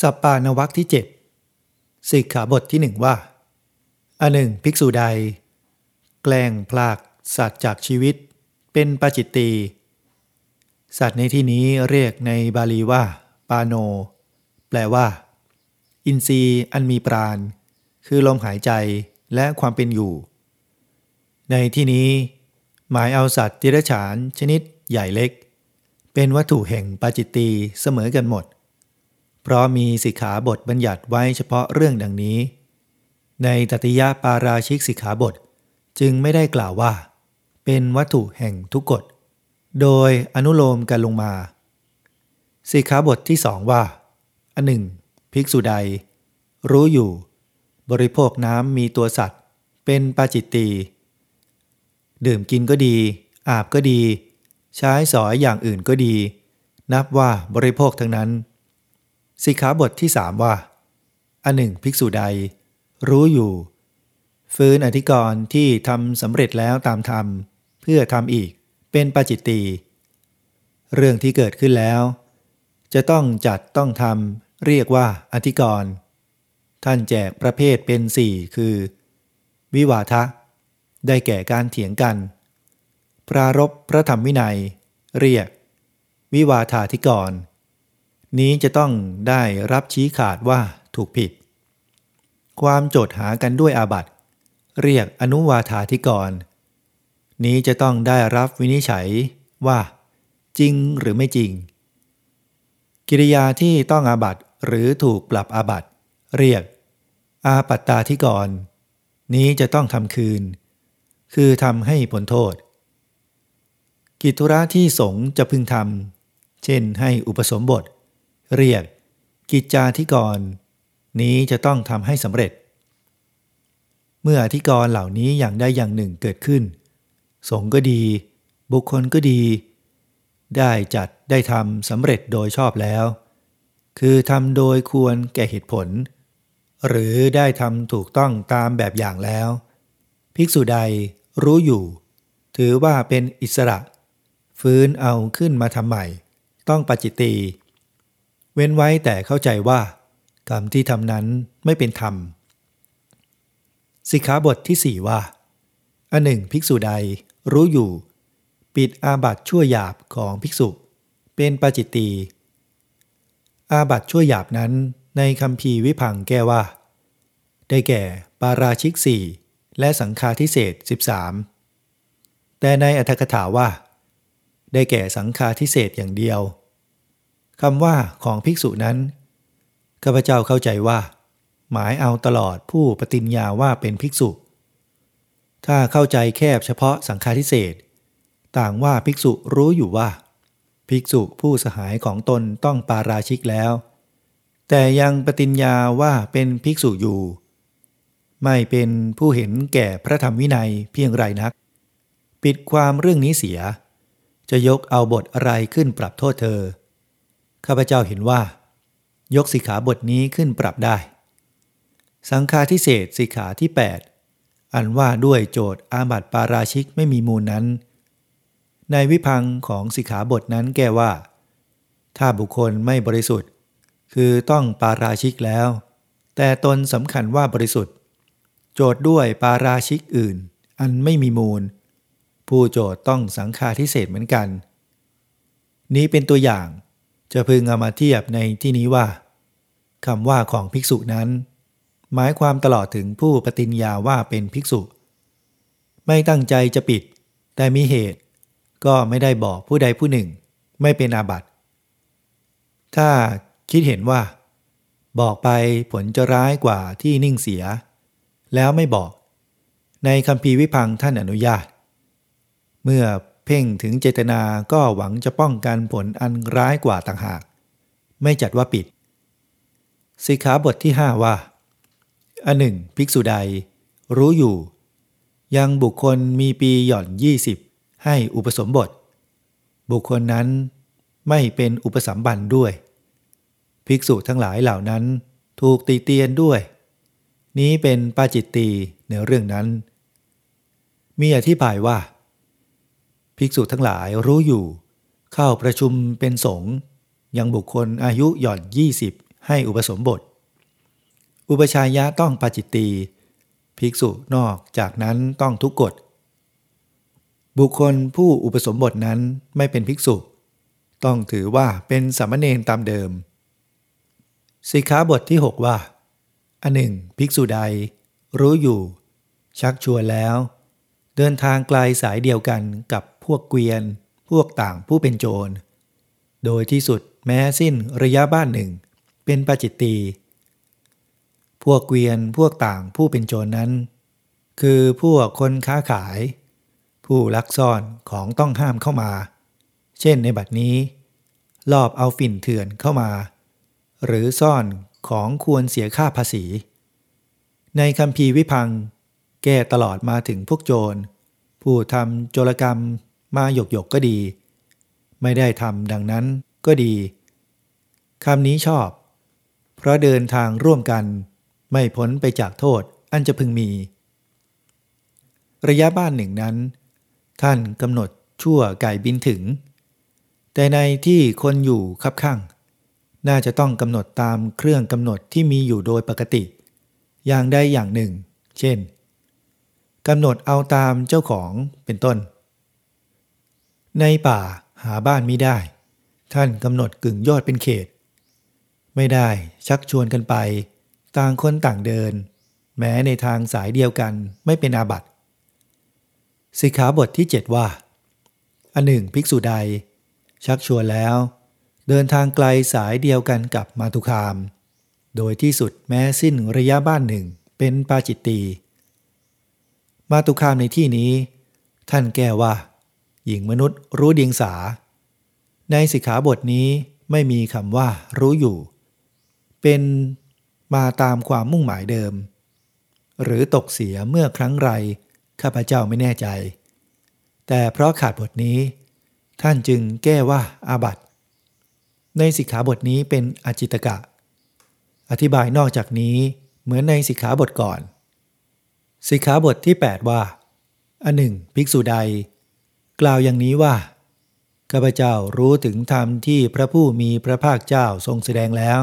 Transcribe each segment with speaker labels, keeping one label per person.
Speaker 1: สัปปานวักที่เจ็ดสิกขาบทที่หนึ่งว่า อันหนึ่งภิกษุใด แกล้งพลากสัตว์จากชีวิต เป็นปาจิตตี สัตว์ในที่นี้เรียกในบาลีว่า ปาโน แปลว่า อินทรีย์อันมีปราณ คือลมหายใจและความเป็นอยู่ ในที่นี้ หมายเอาสัตว์ติรฉานชนิดใหญ่เล็ก เป็นวัตถุแห่งปาจิตตีเสมอกันหมด เพราะมีสิกขาบทบัญญัติไว้เฉพาะเรื่องดังนี้ ในตติยปาราชิกสิกขาบทจึงไม่ได้กล่าวว่า เป็นวัตถุแห่งทุกกฎ โดยอนุโลมกันลงมา สิกขาบทที่สองว่า อันหนึ่ง ภิกษุใด รู้อยู่ บริโภคน้ำมีตัวสัตว์ เป็นปาจิตตี ดื่มกินก็ดี อาบก็ดี ใช้สอยอย่างอื่นก็ดี นับว่าบริโภคทั้งนั้น สิกขาบทที่สามว่า อันหนึ่งภิกษุใด รู้อยู่ ฟื้นอธิกรณ์ที่ทำสำเร็จแล้วตามธรรม เพื่อทำอีกเป็นปาจิตตีเรื่องที่เกิดขึ้นแล้ว จะต้องจัดต้องทำเรียกว่าอธิกรณ์ท่านแจกประเภทเป็นสี่คือ วิวาทะ ได้แก่การเถียงกัน ปรารบพระธรรมวินัย เรียก วิวาทาธิกร นี้จะต้องได้รับชี้ขาดว่าถูกผิด ความโจทหากันด้วยอาบัติ เรียกอนุวาธาธิกร นี้จะต้องได้รับวินิจฉัยว่า จริงหรือไม่จริง กิริยาที่ต้องอาบัติหรือถูกปรับอาบัติ เรียก อาปัตตาธิกร นี้จะต้องทำคืน คือทำให้ผลโทษ กิจธุระที่สงจะพึงทำเช่นให้อุปสมบท เรียกกิจจาธิกร นี้จะต้องทำให้สำเร็จ เมื่ออธิกรเหล่านี้อย่างใดอย่างหนึ่งเกิดขึ้น สงฆ์ก็ดี บุคคลก็ดี ได้จัดได้ทำสำเร็จโดยชอบแล้ว คือทำโดยควรแก่เหตุผล หรือได้ทำถูกต้องตามแบบอย่างแล้ว ภิกษุใดรู้อยู่ ถือว่าเป็นอิสระ ฟื้นเอาขึ้นมาทำใหม่ ต้องปจิตตี เว้นไว้แต่เข้าใจว่า กรรมที่ทำนั้นไม่เป็นธรรมสิกขาบทที่สี่ว่า อันหนึ่ง ภิกษุใดรู้อยู่ ปิดอาบัตชั่วหยาบของภิกษุ เป็นปาจิตตีอาบัตชั่วหยาบนั้นในคำพีวิพังแก้ว่า ได้แก่ปาราชิกสี่และสังฆาทิเศษ13 แต่ในอัตถกถาว่า ได้แก่สังฆาทิเศษอย่างเดียว คำว่าของภิกษุนั้นข้าพเจ้าเข้าใจว่า หมายเอาตลอดผู้ปฏิญญาว่าเป็นภิกษุ ถ้าเข้าใจแคบเฉพาะสังฆาทิเศษต่างว่าภิกษุรู้อยู่ว่า ภิกษุผู้สหายของตนต้องปาราชิกแล้ว แต่ยังปฏิญญาว่าเป็นภิกษุอยู่ ไม่เป็นผู้เห็นแก่พระธรรมวินัยเพียงไรนัก ปิดความเรื่องนี้เสีย จะยกเอาบทอะไรขึ้นปรับโทษเธอ ข้าพเจ้าเห็นว่า ยกสิกขาบทนี้ขึ้นปรับได้ สังฆาทิเศษสิกขาที่ 8 อันว่าด้วยโจทย์อาบัติปาราชิกไม่มีมูลนั้น ในวิพังของสิกขาบทนั้นแก้ว่า ถ้าบุคคลไม่บริสุทธิ์ คือต้องปาราชิกแล้ว แต่ตนสำคัญว่าบริสุทธิ์ โจทย์ด้วยปาราชิกอื่น อันไม่มีมูล ผู้โจทย์ต้องสังฆาทิเศษเหมือนกัน นี้เป็นตัวอย่าง จะพึงเอามาเทียบในที่นี้ว่าคำว่าของภิกษุนั้น หมายความตลอดถึงผู้ปฏิญญาว่าเป็นภิกษุ ไม่ตั้งใจจะปิด แต่มีเหตุ ก็ไม่ได้บอกผู้ใดผู้หนึ่ง ไม่เป็นอาบัติ ถ้าคิดเห็นว่า บอกไปผลจะร้ายกว่าที่นิ่งเสีย แล้วไม่บอก ในคำพีวิพังท่านอนุญาต เมื่อ พ่งถึงเจตนาก็หวังจะป้องกันผลอันร้ายกว่าต่างหาก ไม่จัดว่าปิด สิกขาบทที่ห้าว่า อันหนึ่ง ภิกษุใด รู้อยู่ ยังบุคคลมีปีหย่อนยี่สิบให้อุปสมบท บุคคลนั้นไม่เป็นอุปสัมบันด้วย ภิกษุทั้งหลายเหล่านั้นถูกตีเตียนด้วย นี้เป็นปาจิตตีในเรื่องนั้น มีอธิบายว่า ภิกษุทั้งหลายรู้อยู่ เข้าประชุมเป็นสงฆ์ยังบุคคลอายุหย่อนยี่สิบให้อุปสมบท อุปชายะต้องปาจิตตีภิกษุนอกจากนั้นต้องทุกกฎ บุคคลผู้อุปสมบทนั้นไม่เป็นภิกษุ ต้องถือว่าเป็นสามเณรตามเดิม สิกขาบทที่ 6 ว่า อันหนึ่ง ภิกษุใด รู้อยู่ ชักชวนแล้ว เดินทางไกลสายเดียวกันกับ พวกเกวียน พวกต่างผู้เป็นโจร โดยที่สุดแม้สิ้นระยะบ้านหนึ่ง เป็นปาจิตตี พวกเกวียนพวกต่างผู้เป็นโจรนั้น คือพวกคนค้าขาย ผู้ลักซ่อนของต้องห้ามเข้ามา เช่นในบัดนี้ ลอบเอาฝิ่นเถื่อนเข้ามา หรือซ่อนของควรเสียค่าภาษี ในคำพีวิพังแก้ตลอดมาถึงพวกโจร ผู้ทำโจรกรรม มาหยกหยกก็ดี ไม่ได้ทำดังนั้นก็ดีคำนี้ชอบ เพราะเดินทางร่วมกัน ไม่พ้นไปจากโทษอันจะพึงมี ระยะบ้านหนึ่งนั้น ท่านกำหนดชั่วไก่บินถึง แต่ในที่คนอยู่คับข้างน่าจะต้องกำหนดตามเครื่องกำหนดที่มีอยู่โดยปกติ อย่างใดอย่างหนึ่ง เช่นกำหนดเอาตามเจ้าของเป็นต้น ในป่าหาบ้านไม่ได้ ท่านกำหนดกึ่งยอดเป็นเขต ไม่ได้ชักชวนกันไป ต่างคนต่างเดิน แม้ในทางสายเดียวกันไม่เป็นอาบัติสิกขาบทที่ 7 ว่า อันหนึ่งภิกษุใด ชักชวนแล้ว เดินทางไกลสายเดียวกันกับมาตุคาม โดยที่สุดแม้สิ้นระยะบ้านหนึ่งเป็นปาจิตตีมาตุคามในที่นี้ ท่านแก้ว่า หญิงมนุษย์รู้เดียงสา ในสิกขาบทนี้ไม่มีคำว่ารู้อยู่ เป็นมาตามความมุ่งหมายเดิม หรือตกเสียเมื่อครั้งไรข้าพเจ้าไม่แน่ใจ แต่เพราะขาดบทนี้ ท่านจึงแก้ว่าอาบัตในสิกขาบทนี้เป็นอจิตกะ อธิบายนอกจากนี้เหมือนในสิกขาบทก่อน สิกขาบทที่ 8 ว่า อันหนึ่ง ภิกษุใด กล่าวอย่างนี้ว่าข้าพเจ้ารู้ถึงธรรมที่พระผู้มีพระภาคเจ้าทรงแสดงแล้ว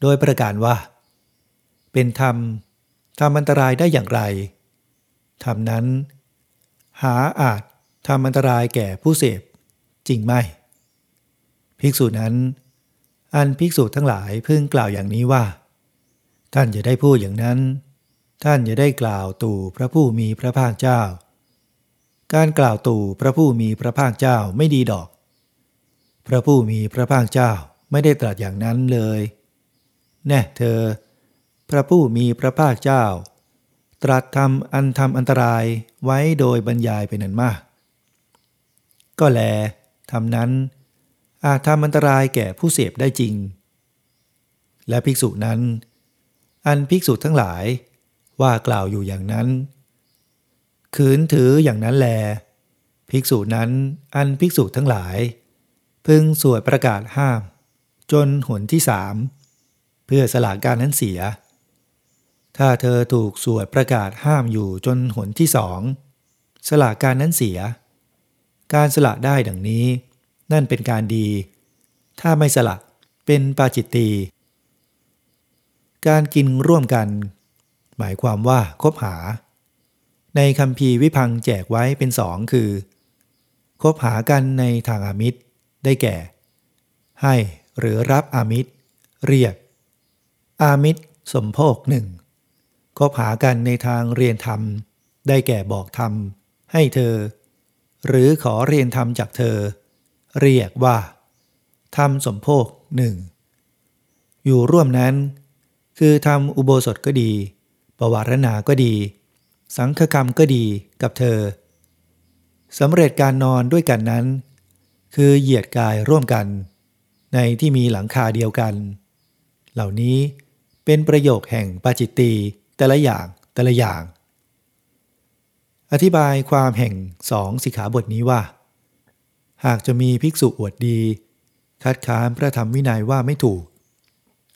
Speaker 1: โดยประกาศว่า เป็นธรรมทำอันตรายได้อย่างไรธรรมนั้น หาอาจทำอันตรายแก่ผู้เสพจริงไหมภิกษุนั้น อันภิกษุทั้งหลายพึงกล่าวอย่างนี้ว่า ท่านจะได้พูดอย่างนั้น ท่านจะได้กล่าวตู่พระผู้มีพระภาคเจ้า การกล่าวตู่พระผู้มีพระภาคเจ้าไม่ดีดอก พระผู้มีพระภาคเจ้าไม่ได้ตรัสอย่างนั้นเลย แน่เธอ พระผู้มีพระภาคเจ้า ตรัสทำอันทำอันตรายไว้โดยบรรยายเป็นนันมาก ก็แลทำนั้น อาจทำอันตรายแก่ผู้เสพได้จริง และภิกษุนั้น อันภิกษุทั้งหลายว่ากล่าวอยู่อย่างนั้น ขืนถืออย่างนั้นแล ภิกษุนั้นอันภิกษุทั้งหลาย พึงสวดประกาศห้าม จนหนที่สามเพื่อสละการนั้นเสีย ถ้าเธอถูกสวดประกาศห้ามอยู่จนหนที่สองสละการนั้นเสีย การสละได้ดังนี้ นั่นเป็นการดี ถ้าไม่สละเป็นปาจิตตีการกินร่วมกัน หมายความว่าคบหา ในคำพีวิพังแจกไว้เป็นสองคือ คบหากันในทางอามิตร ได้แก่ ให้หรือรับอามิตร เรียก อามิตรสมโภคหนึ่งคบหากันในทางเรียนธรรม ได้แก่บอกธรรม ให้เธอ หรือขอเรียนธรรมจากเธอ เรียกว่าธรรมสมโภคหนึ่งอยู่ร่วมนั้น คือทำอุโบสถก็ดี ปวารณาก็ดี สังฆกรรมก็ดีกับเธอสำเร็จการนอนด้วยกันนั้น คือเหยียดกายร่วมกัน ในที่มีหลังคาเดียวกัน เหล่านี้เป็นประโยคแห่งปาจิตตีแต่ละอย่างแต่ละอย่าง อธิบายความแห่งสองสิกขาบทนี้ว่า หากจะมีภิกษุอวดดี คัดค้านพระธรรมวินัยว่าไม่ถูก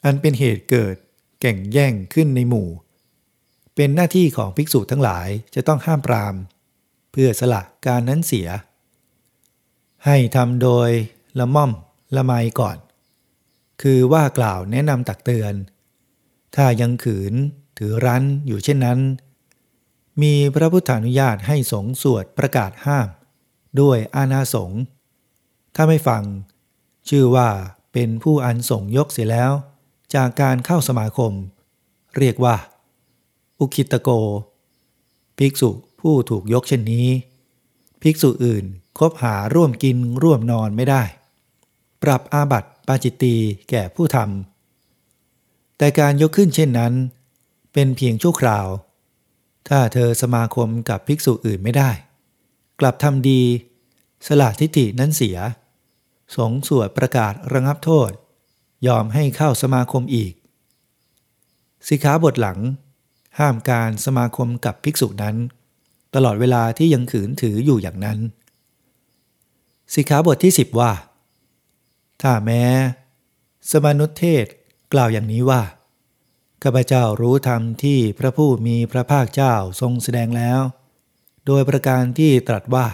Speaker 1: อันเป็นเหตุเกิดแก่งแย่งขึ้นในหมู่ เป็นหน้าที่ของภิกษุทั้งหลายจะต้องห้ามปราม เพื่อสละการนั้นเสีย ให้ทำโดยละม่อมละไมก่อน คือว่ากล่าวแนะนำตักเตือน ถ้ายังขืนถือรั้นอยู่เช่นนั้น มีพระพุทธานุญาตให้สงสวดประกาศห้าม ด้วยอาณาสงฆ์ถ้าไม่ฟัง ชื่อว่าเป็นผู้อันสงยกเสียแล้ว จากการเข้าสมาคม เรียกว่า อุคิตโก ภิกษุผู้ถูกยกเช่นนี้ ภิกษุอื่นคบหาร่วมกินร่วมนอนไม่ได้ ปรับอาบัติปาจิตตีแก่ผู้ทำแต่การยกขึ้นเช่นนั้น เป็นเพียงชั่วคราว ถ้าเธอสมาคมกับภิกษุอื่นไม่ได้ กลับทำดี สละทิฏฐินั้นเสีย สงสวดประกาศระงับโทษ ยอมให้เข้าสมาคมอีก สิขาบทหลัง ห้ามการสมาคมกับภิกษุนั้น ตลอดเวลาที่ยังขืนถืออยู่อย่างนั้น สิกขาบทที่ 10 ว่า ถ้าแม้ สมานุเทศกล่าวอย่างนี้ว่าข้าพเจ้ารู้ธรรมที่พระผู้มีพระภาคเจ้าทรงแสดงแล้ว โดยประการที่ตรัสว่า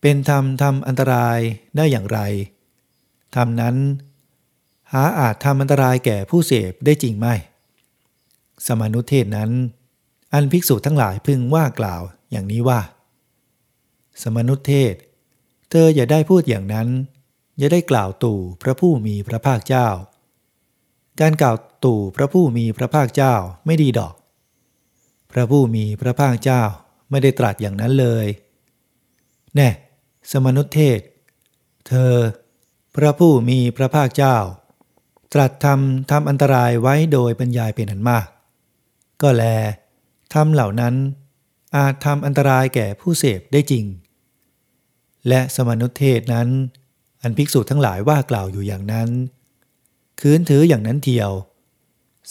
Speaker 1: เป็นธรรมทำอันตรายได้อย่างไร ธรรมนั้น หาอาจทำอันตรายแก่ผู้เสพได้จริงไหม สมานุเทศนั้น อันภิกษุทั้งหลายพึงว่ากล่าวอย่างนี้ว่า สมนุเทศ เธออย่าได้พูดอย่างนั้น อย่าได้กล่าวตู่พระผู้มีพระภาคเจ้า การกล่าวตู่พระผู้มีพระภาคเจ้าไม่ดีดอก พระผู้มีพระภาคเจ้าไม่ได้ตรัสอย่างนั้นเลย แน่ สมนุเทศ เธอ พระผู้มีพระภาคเจ้า ตรัสทำทำอันตรายไว้โดยบรรยายเป็นอันมาก ก็แลทำเหล่านั้น อาจทำอันตรายแก่ผู้เสพได้จริง และสมนุเทศนั้น อันภิกษุทั้งหลายว่ากล่าวอยู่อย่างนั้น คืนถืออย่างนั้นเทียว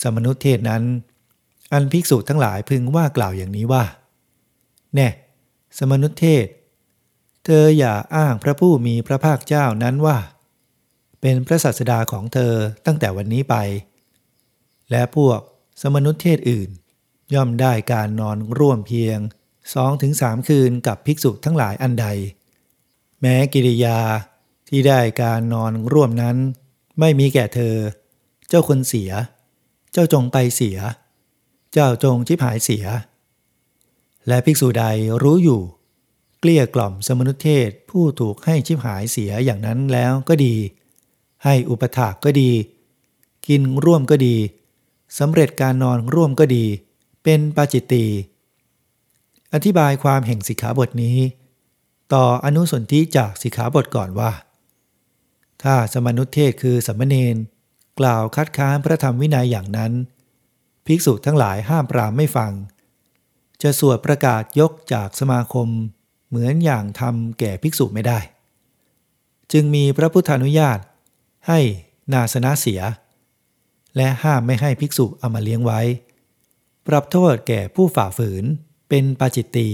Speaker 1: สมนุเทศนั้น อันภิกษุทั้งหลายพึงว่ากล่าวอย่างนี้ว่า แน่สมนุเทศ เธออย่าอ้างพระผู้มีพระภาคเจ้านั้นว่า เป็นพระศาสดาของเธอตั้งแต่วันนี้ไป และพวกสมนุเทศอื่น ย่อมได้การนอนร่วมเพียงสองถึงสามคืนกับภิกษุทั้งหลายอันใด แม้กิริยาที่ได้การนอนร่วมนั้น ไม่มีแก่เธอ เจ้าคนเสีย เจ้าจงไปเสีย เจ้าจงชิบหายเสีย และภิกษุใดรู้อยู่ เกลี้ยกล่อมสมนุเทศผู้ถูกให้ชิบหายเสียอย่างนั้นแล้วก็ดี ให้อุปถากก็ดี กินร่วมก็ดีสำเร็จการนอนร่วมก็ดี เป็นปาจิตตีอธิบายความแห่งสิกขาบทนี้ ต่ออนุสนธิจากสิกขาบทก่อนว่า ถ้าสมนุเทศคือสัมมเนนกล่าวคัดค้านพระธรรมวินัยอย่างนั้น ภิกษุทั้งหลายห้ามปรามไม่ฟัง จะสวดประกาศยกจากสมาคมเหมือนอย่างทำแก่ภิกษุไม่ได้ จึงมีพระพุทธานุญาตให้นาสนะเสีย และห้ามไม่ให้ภิกษุเอามาเลี้ยงไว้ ปรับโทษแก่ผู้ฝ่าฝืน เป็นปาจิตตี